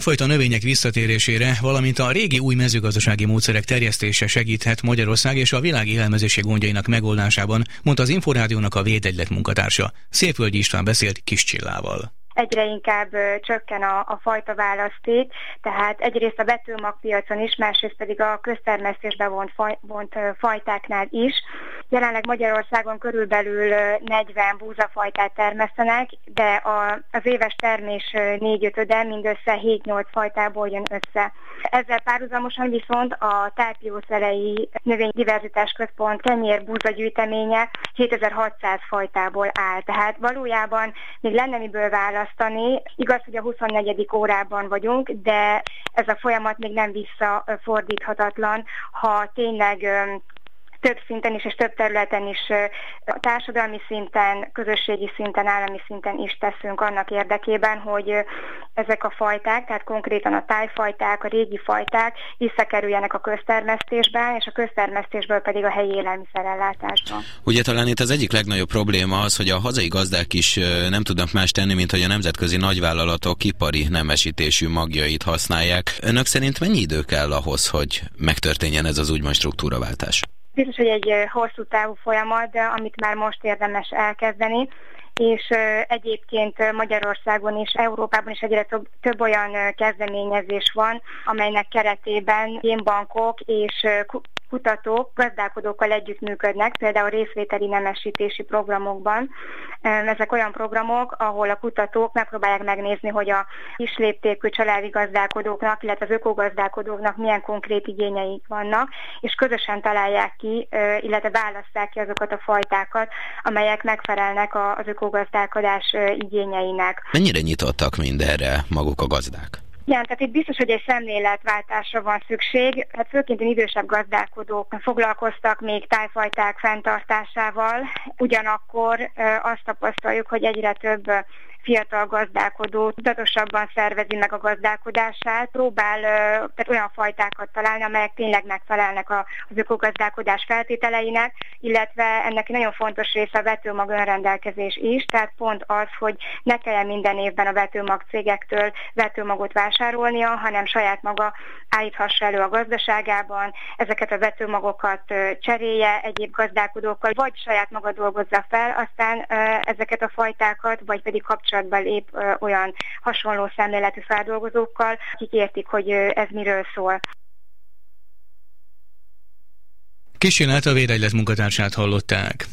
Folyt a növények visszatérésére, valamint a régi új mezőgazdasági módszerek terjesztése segíthet Magyarország és a világ élelmezési gondjainak megoldásában, mondta az Inforádiónak a védegylet munkatársa. Szépvölgyi István beszélt Kis Csillával egyre inkább csökken a, a fajta választék, tehát egyrészt a betőmagpiacon is, másrészt pedig a köztermesztésbe vont, faj, vont fajtáknál is. Jelenleg Magyarországon körülbelül 40 búzafajtát termesztenek, de a, az éves termés 4 5 mindössze 7-8 fajtából jön össze. Ezzel párhuzamosan viszont a Tápiószerei Növénydiverzitás Központ kenyér búzagyűjteménye 7600 fajtából áll. Tehát valójában még lenne miből választani. Igaz, hogy a 24. órában vagyunk, de ez a folyamat még nem visszafordíthatatlan, ha tényleg több szinten is és több területen is társadalmi szinten, közösségi szinten, állami szinten is teszünk annak érdekében, hogy ezek a fajták, tehát konkrétan a tájfajták, a régi fajták visszakerüljenek a köztermesztésben, és a köztermesztésből pedig a helyi élelmiszerellátásba. Ugye talán itt az egyik legnagyobb probléma az, hogy a hazai gazdák is nem tudnak más tenni, mint hogy a nemzetközi nagyvállalatok ipari nemesítésű magjait használják. Önök szerint mennyi idő kell ahhoz, hogy megtörténjen ez az úgymond struktúraváltás? Biztos, hogy egy hosszú távú folyamat, de amit már most érdemes elkezdeni, és egyébként Magyarországon és Európában is egyre több, több olyan kezdeményezés van, amelynek keretében génbankok és kutatók, gazdálkodókkal együttműködnek, például részvételi nemesítési programokban. Ezek olyan programok, ahol a kutatók megpróbálják megnézni, hogy a kisléptékű családi gazdálkodóknak, illetve az ökogazdálkodóknak milyen konkrét igényeik vannak, és közösen találják ki, illetve választják ki azokat a fajtákat, amelyek megfelelnek az ökogazdálkodás igényeinek. Mennyire nyitottak mindenre maguk a gazdák? Igen, tehát itt biztos, hogy egy szemléletváltásra van szükség. Hát főként idősebb gazdálkodók foglalkoztak még tájfajták fenntartásával, ugyanakkor azt tapasztaljuk, hogy egyre több fiatal gazdálkodó tudatosabban szervezi meg a gazdálkodását, próbál tehát olyan fajtákat találni, amelyek tényleg megfelelnek az ökogazdálkodás feltételeinek, illetve ennek nagyon fontos része a vetőmag önrendelkezés is, tehát pont az, hogy ne kelljen minden évben a vetőmag cégektől vetőmagot vásárolnia, hanem saját maga állíthassa elő a gazdaságában, ezeket a vetőmagokat cserélje egyéb gazdálkodókkal, vagy saját maga dolgozza fel, aztán ezeket a fajtákat, vagy pedig kapcsolatban kapcsolatba lép olyan hasonló szemléletű feldolgozókkal, akik értik, hogy ez miről szól. Kísérlet a védegylet munkatársát hallották.